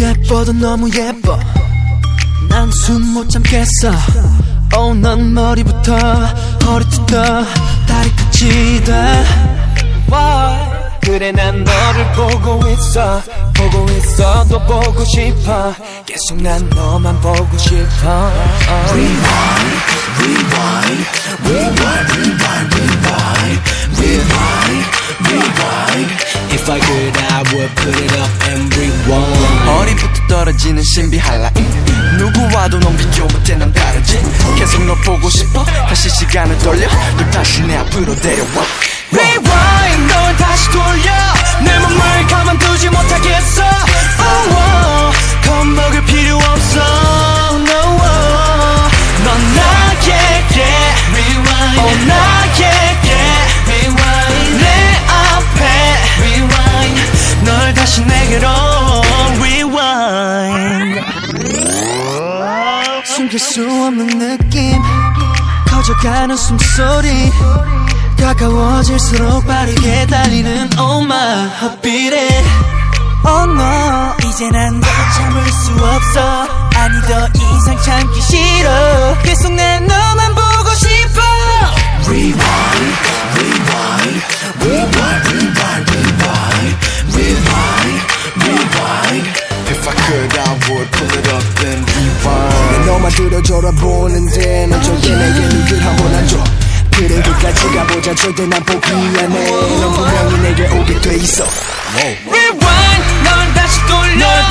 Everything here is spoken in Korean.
예뻐도 너무 예뻐. 난 숨 못 참겠어. Oh, 난 머리부터 허리부터 다리끝이 다? 그래 난 너를 보고 있어. 보고 있어 또 보고 싶어. 계속 난 너만 보고 싶어. Rewind, rewind, If I would put it up and rewind. 머리부터 떨어지는 신비한 라인 누구와도 넌 비교 못해 난 다르지. 계속 널 보고 싶어? 다시 시간을 돌려. 널 다시 내 앞으로 데려와. Rewind 다시 내게로 Rewind. 숨길 수 없는 느낌 커져가는 숨소리 가까워질수록 빠르게 달리는 Oh my heartbeat Oh no 이제 난더 참을 수 없어. 아니 더 이상 참기 싫어. 계속 내너 rewind. 내 너만 들어줘라 보는데 넌 절대 내게 눈길 한번 안줘 그래 끝까지 가보자. 절대 난 포기 안해. 넌 분명히 내게 오게 돼 있어. Rewind. 널 다시 돌려. 널